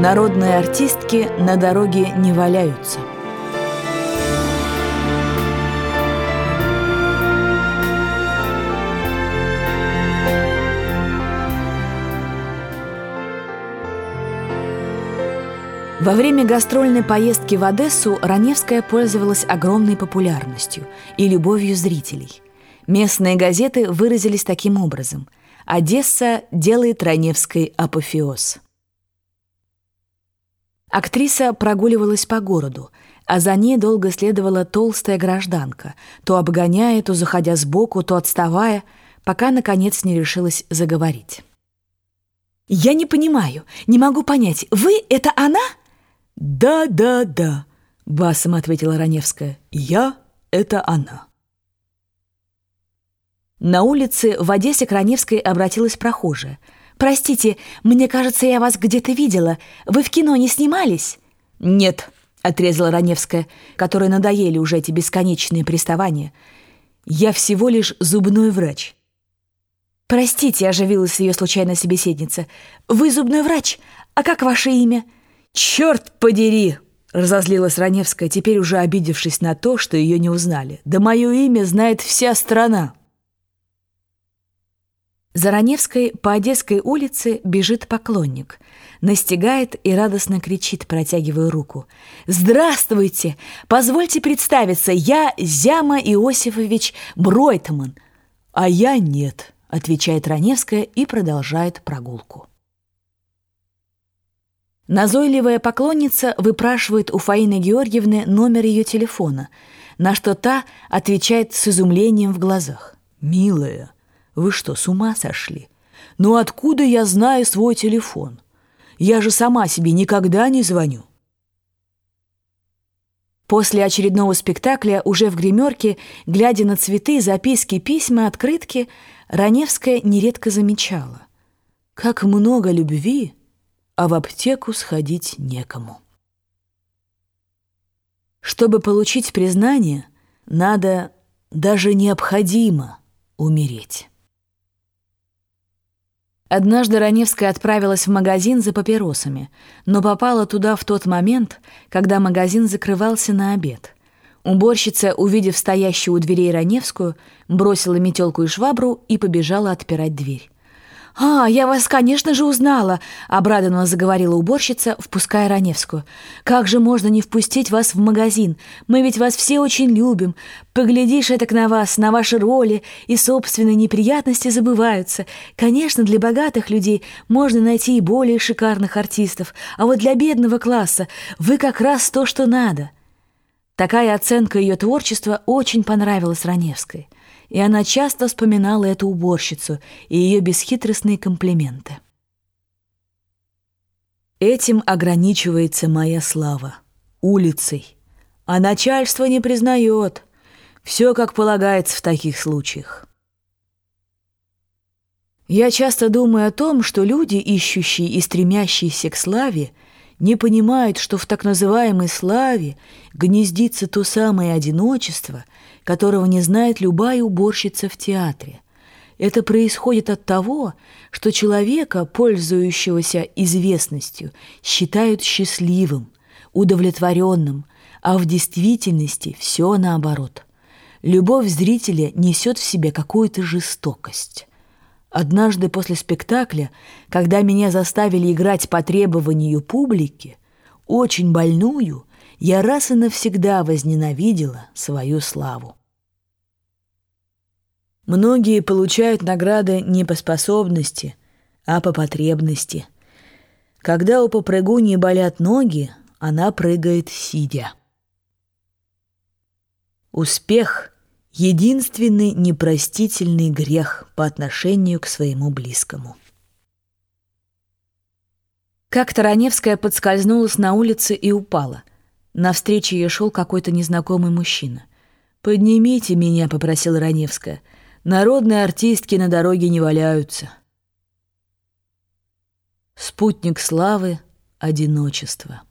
Народные артистки на дороге не валяются. Во время гастрольной поездки в Одессу Раневская пользовалась огромной популярностью и любовью зрителей. Местные газеты выразились таким образом – Одесса делает Раневской апофеоз. Актриса прогуливалась по городу, а за ней долго следовала толстая гражданка, то обгоняя, то заходя сбоку, то отставая, пока, наконец, не решилась заговорить. «Я не понимаю, не могу понять, вы — это она?» «Да, да, да», — басом ответила Раневская. «Я — это она». На улице в Одессе к Раневской обратилась прохожая. «Простите, мне кажется, я вас где-то видела. Вы в кино не снимались?» «Нет», — отрезала Раневская, которой надоели уже эти бесконечные приставания. «Я всего лишь зубной врач». «Простите», — оживилась ее случайная собеседница. «Вы зубной врач? А как ваше имя?» «Черт подери!» — разозлилась Раневская, теперь уже обидевшись на то, что ее не узнали. «Да мое имя знает вся страна». За Раневской по Одесской улице бежит поклонник. Настигает и радостно кричит, протягивая руку. «Здравствуйте! Позвольте представиться, я Зяма Иосифович Бройтман». «А я нет», — отвечает Раневская и продолжает прогулку. Назойливая поклонница выпрашивает у Фаины Георгиевны номер ее телефона, на что та отвечает с изумлением в глазах. «Милая, вы что, с ума сошли? Ну откуда я знаю свой телефон? Я же сама себе никогда не звоню. После очередного спектакля, уже в гримерке, глядя на цветы, записки, письма, открытки, Раневская нередко замечала. Как много любви, а в аптеку сходить некому. Чтобы получить признание, надо, даже необходимо, умереть. Однажды Раневская отправилась в магазин за папиросами, но попала туда в тот момент, когда магазин закрывался на обед. Уборщица, увидев стоящую у дверей Раневскую, бросила метелку и швабру и побежала отпирать дверь. «А, я вас, конечно же, узнала», — обрадованно заговорила уборщица, впуская Раневскую. «Как же можно не впустить вас в магазин? Мы ведь вас все очень любим. Поглядишь это к на вас, на ваши роли, и собственные неприятности забываются. Конечно, для богатых людей можно найти и более шикарных артистов, а вот для бедного класса вы как раз то, что надо». Такая оценка ее творчества очень понравилась Раневской и она часто вспоминала эту уборщицу и ее бесхитростные комплименты. Этим ограничивается моя слава. Улицей. А начальство не признает. Все как полагается в таких случаях. Я часто думаю о том, что люди, ищущие и стремящиеся к славе, не понимают, что в так называемой славе гнездится то самое одиночество, которого не знает любая уборщица в театре. Это происходит от того, что человека, пользующегося известностью, считают счастливым, удовлетворенным, а в действительности все наоборот. Любовь зрителя несет в себе какую-то жестокость. Однажды после спектакля, когда меня заставили играть по требованию публики, очень больную, я раз и навсегда возненавидела свою славу. Многие получают награды не по способности, а по потребности. Когда у попрыгуньи болят ноги, она прыгает сидя. Успех — единственный непростительный грех по отношению к своему близкому. Как-то Раневская подскользнулась на улице и упала. Навстречу ей шел какой-то незнакомый мужчина. «Поднимите меня», — попросила Раневская. Народные артистки на дороге не валяются. Спутник славы — одиночество.